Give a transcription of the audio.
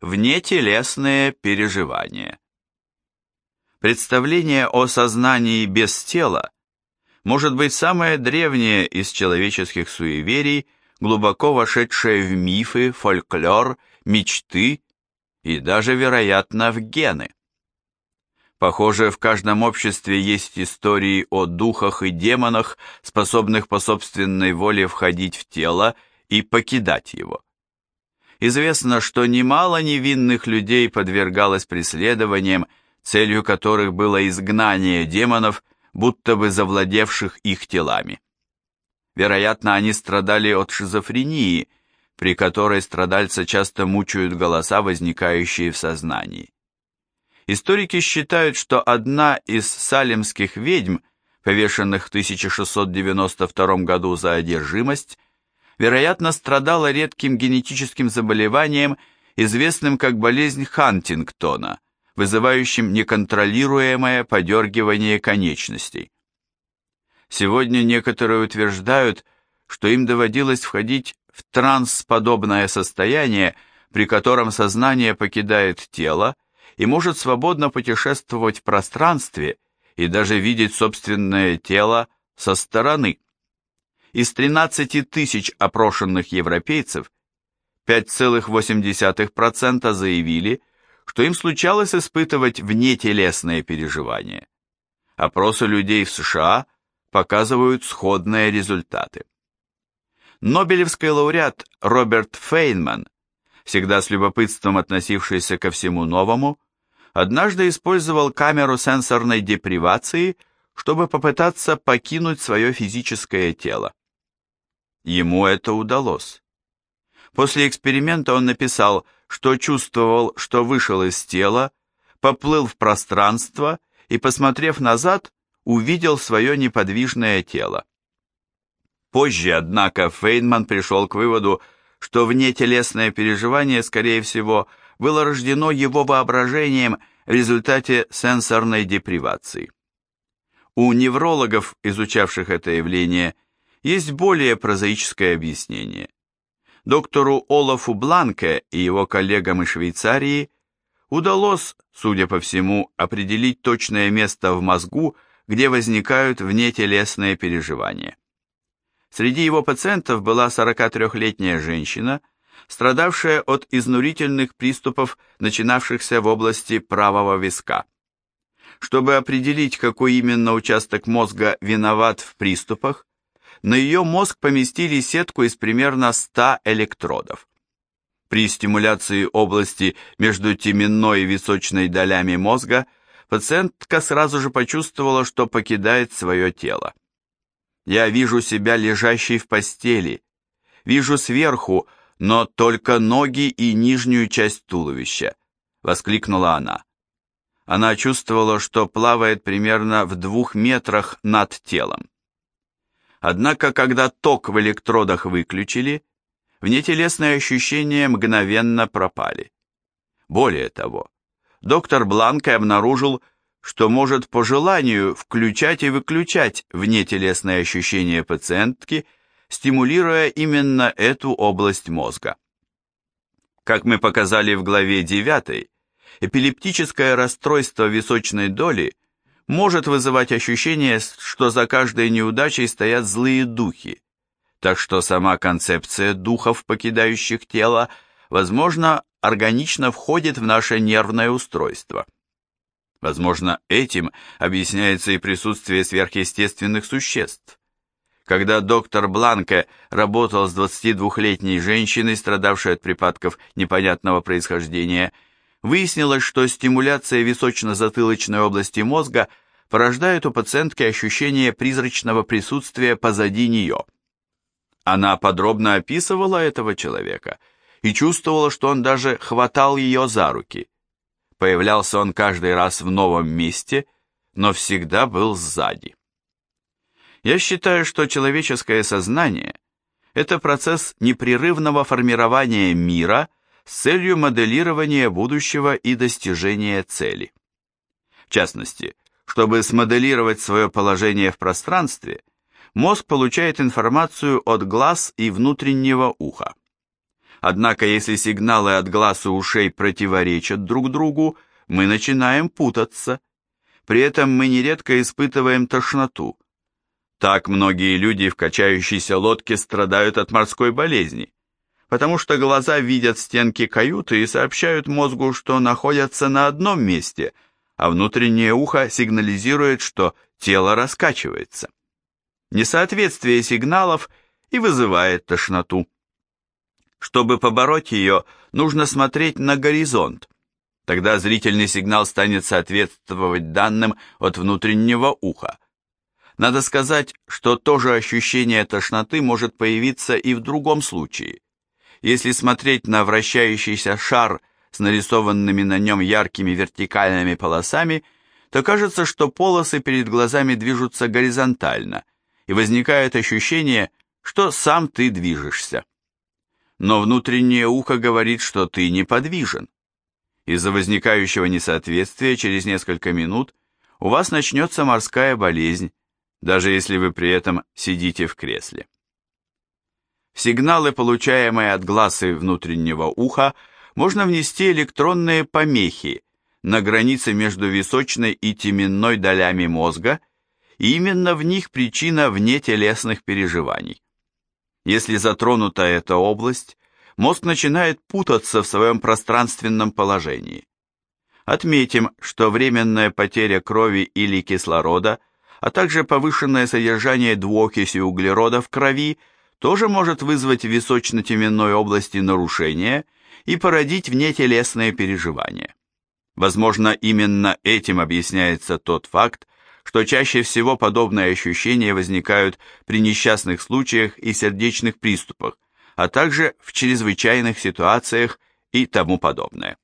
Внетелесные переживания. Представление о сознании без тела может быть самое древнее из человеческих суеверий, глубоко вошедшее в мифы, фольклор, мечты и даже, вероятно, в гены. Похоже, в каждом обществе есть истории о духах и демонах, способных по собственной воле входить в тело и покидать его. Известно, что немало невинных людей подвергалось преследованиям, целью которых было изгнание демонов, будто бы завладевших их телами. Вероятно, они страдали от шизофрении, при которой страдальца часто мучают голоса, возникающие в сознании. Историки считают, что одна из салемских ведьм, повешенных в 1692 году за одержимость, вероятно, страдала редким генетическим заболеванием, известным как болезнь Хантингтона, вызывающим неконтролируемое подергивание конечностей. Сегодня некоторые утверждают, что им доводилось входить в трансподобное состояние, при котором сознание покидает тело, и может свободно путешествовать в пространстве и даже видеть собственное тело со стороны. Из 13 тысяч опрошенных европейцев 5,8% заявили, что им случалось испытывать внетелесные переживания. Опросы людей в США показывают сходные результаты. Нобелевский лауреат Роберт Фейнман, всегда с любопытством относившийся ко всему новому, однажды использовал камеру сенсорной депривации, чтобы попытаться покинуть свое физическое тело. Ему это удалось. После эксперимента он написал, что чувствовал, что вышел из тела, поплыл в пространство и, посмотрев назад, увидел свое неподвижное тело. Позже, однако, Фейнман пришел к выводу, что внетелесное переживание, скорее всего, было рождено его воображением в результате сенсорной депривации. У неврологов, изучавших это явление, есть более прозаическое объяснение. Доктору Олафу Бланке и его коллегам из Швейцарии удалось, судя по всему, определить точное место в мозгу, где возникают внетелесные переживания. Среди его пациентов была 43-летняя женщина, страдавшая от изнурительных приступов, начинавшихся в области правого виска. Чтобы определить, какой именно участок мозга виноват в приступах, на ее мозг поместили сетку из примерно 100 электродов. При стимуляции области между теменной и височной долями мозга пациентка сразу же почувствовала, что покидает свое тело. Я вижу себя лежащей в постели, вижу сверху но только ноги и нижнюю часть туловища», — воскликнула она. Она чувствовала, что плавает примерно в двух метрах над телом. Однако, когда ток в электродах выключили, внетелесные ощущения мгновенно пропали. Более того, доктор Бланко обнаружил, что может по желанию включать и выключать внетелесные ощущения пациентки – стимулируя именно эту область мозга. Как мы показали в главе 9, эпилептическое расстройство височной доли может вызывать ощущение, что за каждой неудачей стоят злые духи, так что сама концепция духов, покидающих тело, возможно, органично входит в наше нервное устройство. Возможно, этим объясняется и присутствие сверхъестественных существ. Когда доктор Бланке работал с 22-летней женщиной, страдавшей от припадков непонятного происхождения, выяснилось, что стимуляция височно-затылочной области мозга порождает у пациентки ощущение призрачного присутствия позади нее. Она подробно описывала этого человека и чувствовала, что он даже хватал ее за руки. Появлялся он каждый раз в новом месте, но всегда был сзади. Я считаю, что человеческое сознание – это процесс непрерывного формирования мира с целью моделирования будущего и достижения цели. В частности, чтобы смоделировать свое положение в пространстве, мозг получает информацию от глаз и внутреннего уха. Однако, если сигналы от глаз и ушей противоречат друг другу, мы начинаем путаться. При этом мы нередко испытываем тошноту. Так многие люди в качающейся лодке страдают от морской болезни, потому что глаза видят стенки каюты и сообщают мозгу, что находятся на одном месте, а внутреннее ухо сигнализирует, что тело раскачивается. Несоответствие сигналов и вызывает тошноту. Чтобы побороть ее, нужно смотреть на горизонт. Тогда зрительный сигнал станет соответствовать данным от внутреннего уха. Надо сказать, что то же ощущение тошноты может появиться и в другом случае. Если смотреть на вращающийся шар с нарисованными на нем яркими вертикальными полосами, то кажется, что полосы перед глазами движутся горизонтально, и возникает ощущение, что сам ты движешься но внутреннее ухо говорит, что ты неподвижен. Из-за возникающего несоответствия через несколько минут у вас начнется морская болезнь, даже если вы при этом сидите в кресле. Сигналы, получаемые от глаз и внутреннего уха, можно внести электронные помехи на границе между височной и теменной долями мозга, и именно в них причина внетелесных переживаний. Если затронута эта область, мозг начинает путаться в своем пространственном положении. Отметим, что временная потеря крови или кислорода, а также повышенное содержание двуокиси углерода в крови тоже может вызвать в височно-теменной области нарушения и породить внетелесные переживания. Возможно, именно этим объясняется тот факт, что чаще всего подобные ощущения возникают при несчастных случаях и сердечных приступах, а также в чрезвычайных ситуациях и тому подобное.